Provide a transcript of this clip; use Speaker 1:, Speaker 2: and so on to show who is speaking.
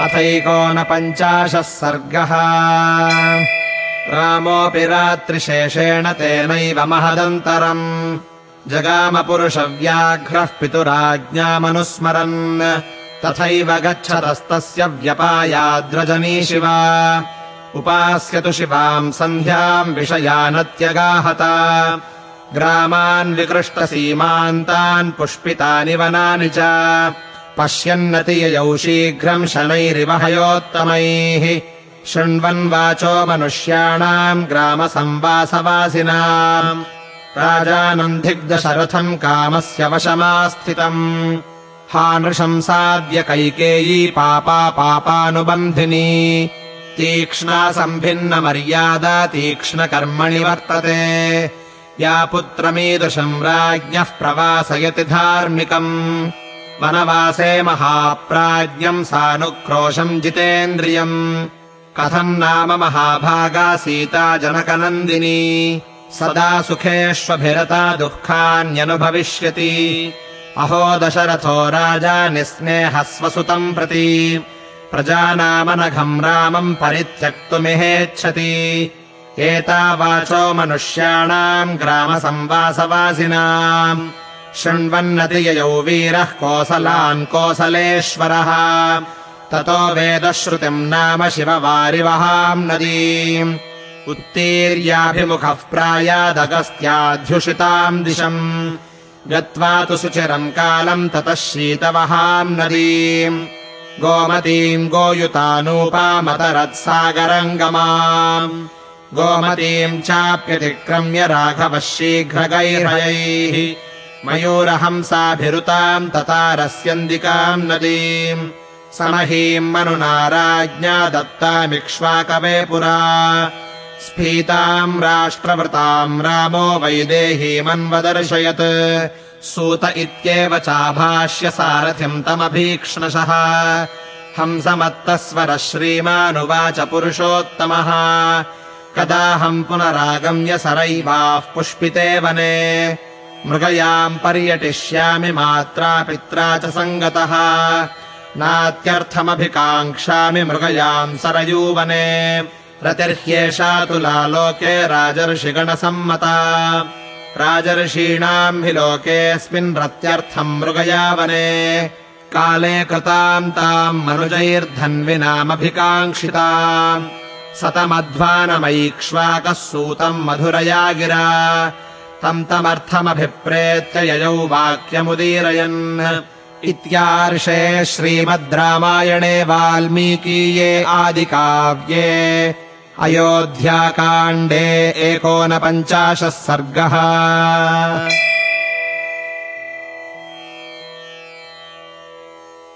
Speaker 1: अथैकोनपञ्चाशः सर्गः। रामोऽपि रात्रिशेषेण तेनैव महदन्तरम्। जगामपुरुषव्याघ्रः पितुराज्ञामनुस्मरन्। तथैव गच्छतस्तस्य व्यपायाद्रजनी शिवा। उपास्यतु शिवाम् सन्ध्याम् विषयानत्यगाहता। ग्रामान् विकृष्टसीमान्तान् पुष्पितानि वनानि च पश्यन्नति ययौ शीघ्रम् शनैरिव हयोत्तमैः। शृण्वन् वाचो मनुष्याणाम् ग्रामसंवासवासिनाम्। राजानन्धिग्धशरथम् कामस्य वशमास्थितम्। हा नृशंसाद्य कैकेयी पापा पापानुबन्धिनी। तीक्ष्णा सम्भिन्नमर्यादा तीक्ष्णकर्मणि वर्तते। या पुत्रमीदृशम् राज्ञः प्रवासयति धार्मिकम् वनवासे महाप्राज्ञम् सानुक्रोशम् जितेन्द्रियम्। कथम् नाम महाभागा सीता जनकनन्दिनी। सदा सुखेष्वभिरता दुःखान्यनुभविष्यति। अहो दशरथो राजा निःस्नेहस्वसुतम् प्रति। प्रजानामनघम् रामम् परित्यक्तुमिहेच्छति। एतावाचो मनुष्याणाम् ग्रामसंवासवासिनाम् शृण्वन्नति ययौ वीरः कोसलान् कोसलेश्वरः। ततो वेदश्रुतिम् नाम शिववारिवहाम् नदीम्। उत्तीर्याभिमुखः प्रायादगस्त्याध्युषिताम् दिशम्। गत्वा तु सुचिरम् कालम् ततः शीतवहाम् नदीम्। गोमतीम् गोयुतानूपामतरत्सागरङ्गमाम्। गोमतीम् चाप्यतिक्रम्य राघवः शीघ्रगैर्हयैः मयूरहंसाभिरुताम् ततारस्यन्दिकाम् नदीम्। समहीम् मनुना राज्ञा दत्तामिक्ष्वाकवे पुरा। स्फीताम् राष्ट्रवृताम् रामो वैदेहीमन्वदर्शयत् सूत इत्येव चाभाष्य सारथिम् तमभीक्ष्णशः। हंसमत्तस्वरः श्रीमानुवाच पुरुषोत्तमः। कदाहम् पुनरागम्य सरैवाः पुष्पिते वने मृगयाम् पर्यटिष्यामि मात्रा पित्रा च सङ्गतः। नात्यर्थमभिकाङ्क्षामि मृगयाम् सरयूवने। रतिर्ह्येषा तुलालोके राजर्षिगणसम्मता। राजर्षीणाम् हि लोकेऽस्मिन् रत्यर्थम् मृगयावने। काले कृताम् ताम् मनुजैर्धन्विनामभिकाङ्क्षिताम्। सतमध्वानमैक्ष्वाकः सूतम् मधुरया गिरा तम् तमर्थमभिप्रेत्य ययौ वाक्यमुदीरयन् इत्यार्षे श्रीमद् रामायणे वाल्मीकीये आदिकाव्ये अयोध्याकाण्डे एकोनपञ्चाशः सर्गः